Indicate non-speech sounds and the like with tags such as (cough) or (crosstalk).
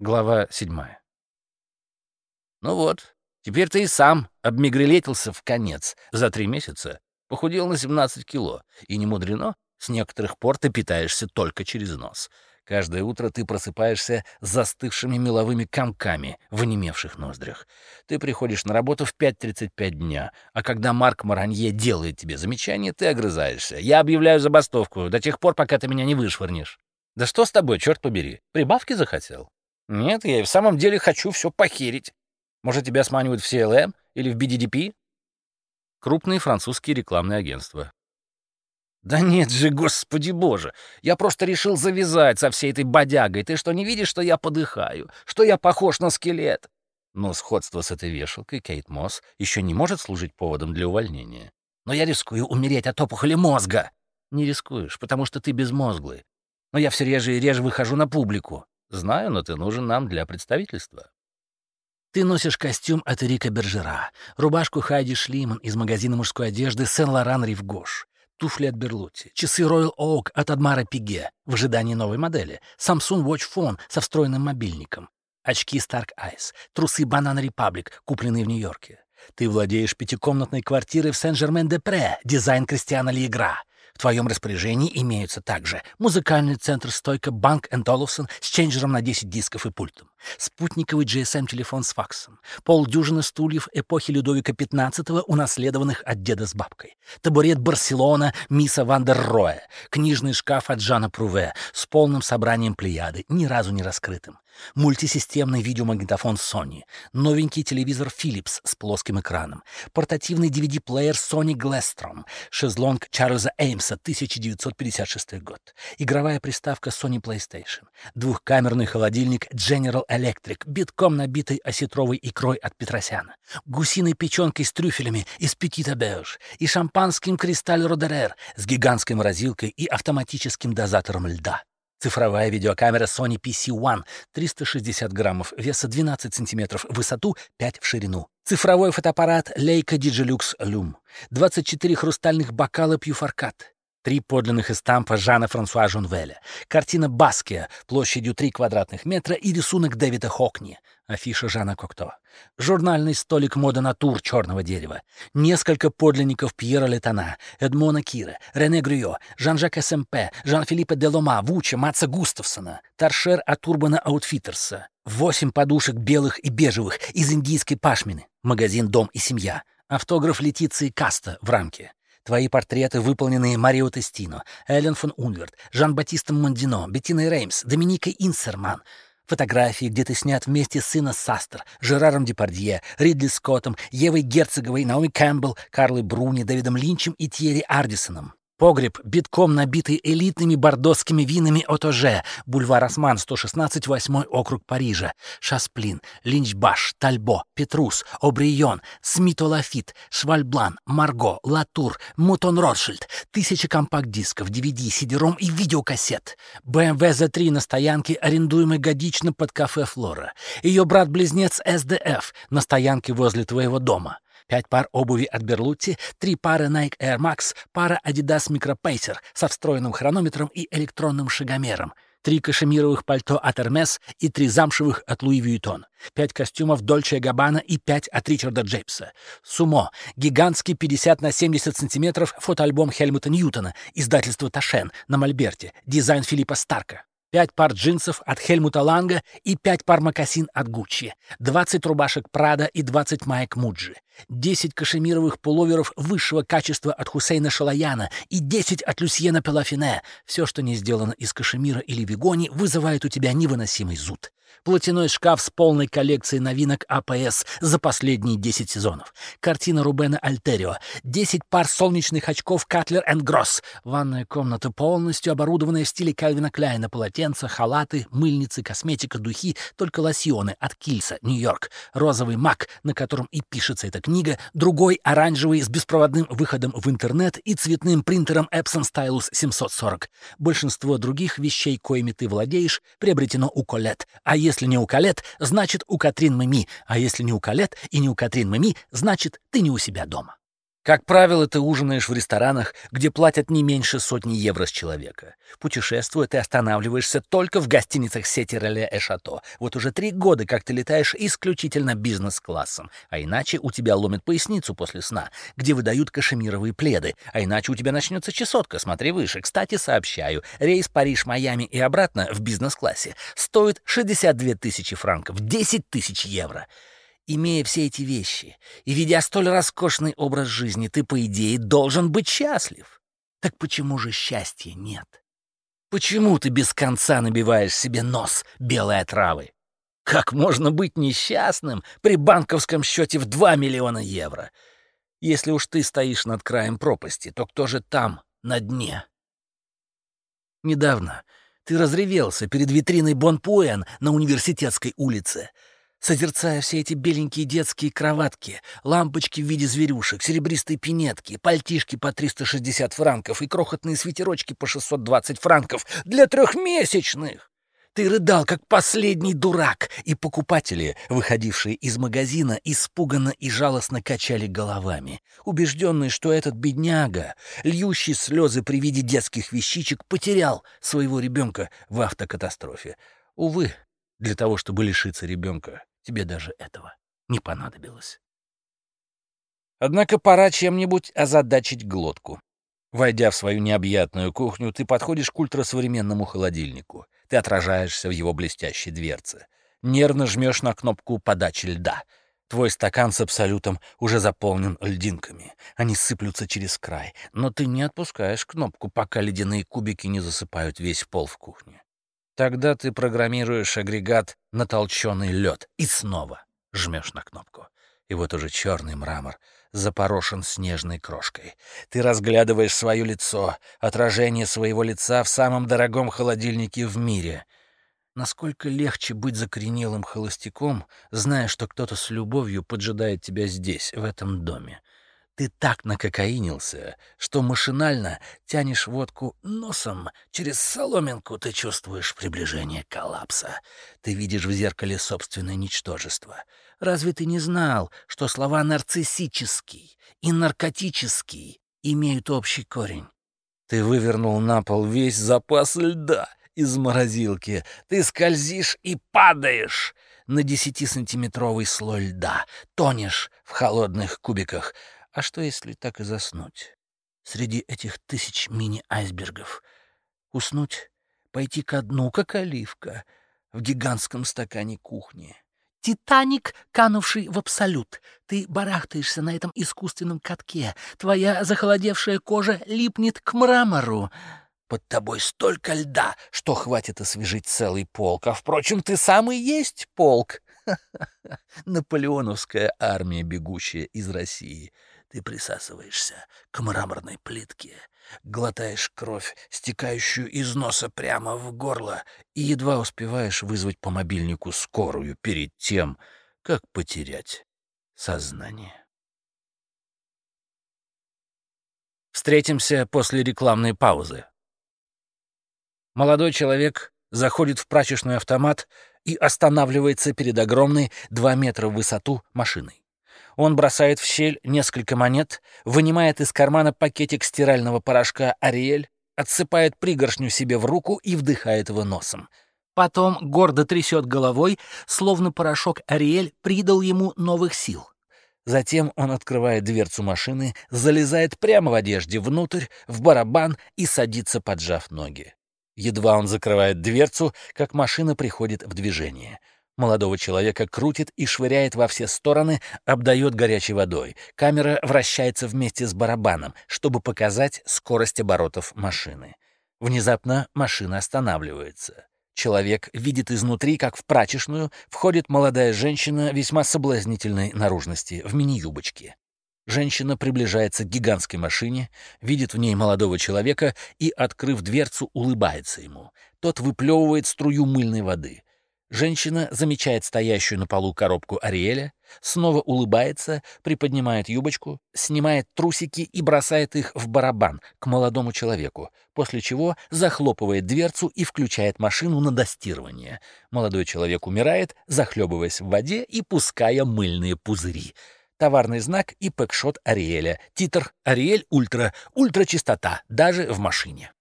Глава седьмая. Ну вот, теперь ты и сам обмигрелетился в конец. За три месяца похудел на 17 кило. И не мудрено, с некоторых пор ты питаешься только через нос. Каждое утро ты просыпаешься с застывшими меловыми комками в онемевших ноздрях. Ты приходишь на работу в 5.35 дня, а когда Марк Маранье делает тебе замечание, ты огрызаешься. Я объявляю забастовку до тех пор, пока ты меня не вышвырнешь. Да что с тобой, черт побери? Прибавки захотел? Нет, я и в самом деле хочу все похерить. Может, тебя сманивают в CLM или в BDDP? Крупные французские рекламные агентства. «Да нет же, господи боже! Я просто решил завязать со всей этой бодягой. Ты что, не видишь, что я подыхаю? Что я похож на скелет?» Но сходство с этой вешалкой Кейт Мосс еще не может служить поводом для увольнения. «Но я рискую умереть от опухоли мозга!» «Не рискуешь, потому что ты безмозглый. Но я все реже и реже выхожу на публику. Знаю, но ты нужен нам для представительства». Ты носишь костюм от Эрика Бержера, рубашку Хайди Шлиман из магазина мужской одежды Сен-Лоран Ривгош, туфли от Берлути, часы Royal Oak от Адмара Пиге в ожидании новой модели, Samsung Watch Phone со встроенным мобильником, очки Stark Eyes, трусы Banana Republic, купленные в Нью-Йорке. Ты владеешь пятикомнатной квартирой в Сен-Жермен-де-Пре, дизайн Кристиана Лиегра. В твоем распоряжении имеются также музыкальный центр стойка Bang & Olufsen с ченджером на 10 дисков и пультом, спутниковый GSM-телефон с факсом, полдюжины стульев эпохи Людовика XV, унаследованных от деда с бабкой, табурет Барселона Миса ван дер Роэ, книжный шкаф от Жана Пруве с полным собранием плеяды, ни разу не раскрытым, мультисистемный видеомагнитофон Sony, новенький телевизор Philips с плоским экраном, портативный DVD-плеер Sony Glastrom, шезлонг Чарльза Эймса, 1956 год, игровая приставка Sony PlayStation, двухкамерный холодильник General Electric, битком набитый осетровой икрой от Петросяна, гусиной печенкой с трюфелями из Петита Беж и шампанским Кристаль Родерер с гигантской морозилкой и автоматическим дозатором льда. Цифровая видеокамера Sony PC-1, 360 граммов, веса 12 сантиметров, высоту 5 в ширину. Цифровой фотоаппарат Leica Digilux Lume, 24 хрустальных бокала Пьюфаркат, Три подлинных эстампа Жана Франсуа Жунвеля, картина Баския площадью 3 квадратных метра и рисунок Дэвида Хокни, афиша Жана Кокто, журнальный столик мода натур черного дерева, несколько подлинников Пьера Летана, Эдмона Кира, Рене Грюо, Жан-Жак СМП, Жан-Филиппе Делома, Вуча, Матса Густавсона, торшер от Urban Outfitters'а, восемь подушек белых и бежевых из индийской пашмины, магазин «Дом и семья», автограф Летиции Каста в рамке, Твои портреты, выполненные Марио Тестино, Эллен фон Унверт, Жан-Батистом Мондино, Беттиной Реймс, Доминикой Инсерман. Фотографии, где ты снят вместе с Инес Састр, Жераром Депардье, Ридли Скоттом, Евой Герциговой, Наоми Кэмпбелл, Карлой Бруни, Давидом Линчем и Тьерри Ардисоном. Погреб, битком набитый элитными бордосскими винами от Оже, бульвар Осман, 116, 8 округ Парижа, Шасплин, Линчбаш, Тальбо, Петрус, Обрион, Смито-Лафит, Швальблан, Марго, Латур, Мутон Ротшильд, тысячи компакт-дисков, DVD, CD-ROM и видеокассет. BMW Z3 на стоянке, арендуемой годично под кафе «Флора». Ее брат-близнец SDF на стоянке возле твоего дома пять пар обуви от Берлутти, три пары Nike Air Max, пара Adidas Micro Pacer со встроенным хронометром и электронным шагомером, три кашемировых пальто от Hermes и три замшевых от Louis Vuitton, пять костюмов Dolce Gabbana и пять от Ричарда Джейпса. Сумо, гигантский 50 на 70 сантиметров фотоальбом Хельмута Ньютона, издательство Ташен на Мольберте, дизайн Филиппа Старка пять пар джинсов от Хельмута Ланга и пять пар мокасин от Гуччи, 20 рубашек Прада и 20 маек Муджи, 10 кашемировых пуловеров высшего качества от Хусейна Шалаяна и 10 от Люсьена Пелафине. Все, что не сделано из кашемира или вигони, вызывает у тебя невыносимый зуд. Платяной шкаф с полной коллекцией новинок АПС за последние 10 сезонов. Картина Рубена Альтерио. 10 пар солнечных очков Катлер энд Гросс. Ванная комната полностью оборудованная в стиле Кальвина Кляйна. Полотенца, халаты, мыльницы, косметика, духи, только лосьоны от Кильса, Нью-Йорк. Розовый мак, на котором и пишется эта книга. Другой оранжевый с беспроводным выходом в интернет и цветным принтером Epson Stylus 740. Большинство других вещей, коими ты владеешь, приобретено у Колет. А если не у Калет, значит, у Катрин Мими, а если не у Калет и не у Катрин Мими, значит, ты не у себя дома. Как правило, ты ужинаешь в ресторанах, где платят не меньше сотни евро с человека. Путешествуя, ты останавливаешься только в гостиницах сети Реле и Шато. Вот уже три года, как ты летаешь исключительно бизнес-классом. А иначе у тебя ломит поясницу после сна, где выдают кашемировые пледы. А иначе у тебя начнется чесотка, смотри выше. Кстати, сообщаю, рейс Париж-Майами и обратно в бизнес-классе стоит 62 тысячи франков, 10 тысяч евро. Имея все эти вещи и ведя столь роскошный образ жизни, ты, по идее, должен быть счастлив. Так почему же счастья нет? Почему ты без конца набиваешь себе нос белой отравы? Как можно быть несчастным при банковском счете в 2 миллиона евро? Если уж ты стоишь над краем пропасти, то кто же там, на дне? Недавно ты разревелся перед витриной Бонпуэн на университетской улице — созерцая все эти беленькие детские кроватки, лампочки в виде зверюшек, серебристые пинетки, пальтишки по 360 франков и крохотные свитерочки по 620 франков для трехмесячных. Ты рыдал, как последний дурак, и покупатели, выходившие из магазина, испуганно и жалостно качали головами, убежденные, что этот бедняга, льющий слезы при виде детских вещичек, потерял своего ребенка в автокатастрофе. Увы, для того, чтобы лишиться ребенка, Тебе даже этого не понадобилось. Однако пора чем-нибудь озадачить глотку. Войдя в свою необъятную кухню, ты подходишь к ультрасовременному холодильнику. Ты отражаешься в его блестящей дверце. Нервно жмешь на кнопку подачи льда. Твой стакан с абсолютом уже заполнен льдинками. Они сыплются через край. Но ты не отпускаешь кнопку, пока ледяные кубики не засыпают весь пол в кухне. Тогда ты программируешь агрегат на толченый лед и снова жмешь на кнопку. И вот уже черный мрамор запорошен снежной крошкой. Ты разглядываешь свое лицо, отражение своего лица в самом дорогом холодильнике в мире. Насколько легче быть закоренелым холостяком, зная, что кто-то с любовью поджидает тебя здесь, в этом доме. Ты так накокаинился, что машинально тянешь водку носом. Через соломинку ты чувствуешь приближение коллапса. Ты видишь в зеркале собственное ничтожество. Разве ты не знал, что слова «нарциссический» и «наркотический» имеют общий корень? Ты вывернул на пол весь запас льда из морозилки. Ты скользишь и падаешь на десятисантиметровый слой льда, тонешь в холодных кубиках — а что, если так и заснуть? Среди этих тысяч мини-айсбергов. Уснуть, пойти ко дну, как оливка, в гигантском стакане кухни. Титаник, канувший в абсолют. Ты барахтаешься на этом искусственном катке. Твоя захолодевшая кожа липнет к мрамору. Под тобой столько льда, что хватит освежить целый полк. А, впрочем, ты сам и есть полк. (laughs) Наполеоновская армия, бегущая из России. Ты присасываешься к мраморной плитке, глотаешь кровь, стекающую из носа прямо в горло, и едва успеваешь вызвать по мобильнику скорую перед тем, как потерять сознание. Встретимся после рекламной паузы. Молодой человек заходит в прачечный автомат и останавливается перед огромной 2 метра в высоту машиной. Он бросает в щель несколько монет, вынимает из кармана пакетик стирального порошка «Ариэль», отсыпает пригоршню себе в руку и вдыхает его носом. Потом гордо трясет головой, словно порошок «Ариэль» придал ему новых сил. Затем он открывает дверцу машины, залезает прямо в одежде внутрь, в барабан и садится, поджав ноги. Едва он закрывает дверцу, как машина приходит в движение — Молодого человека крутит и швыряет во все стороны, обдает горячей водой. Камера вращается вместе с барабаном, чтобы показать скорость оборотов машины. Внезапно машина останавливается. Человек видит изнутри, как в прачечную входит молодая женщина весьма соблазнительной наружности в мини-юбочке. Женщина приближается к гигантской машине, видит в ней молодого человека и, открыв дверцу, улыбается ему. Тот выплевывает струю мыльной воды. Женщина замечает стоящую на полу коробку Ариэля, снова улыбается, приподнимает юбочку, снимает трусики и бросает их в барабан к молодому человеку, после чего захлопывает дверцу и включает машину на достирование. Молодой человек умирает, захлебываясь в воде и пуская мыльные пузыри. товарный знак и пэкшот Ариэля. Титр «Ариэль Ультра». Ультрачистота, даже в машине.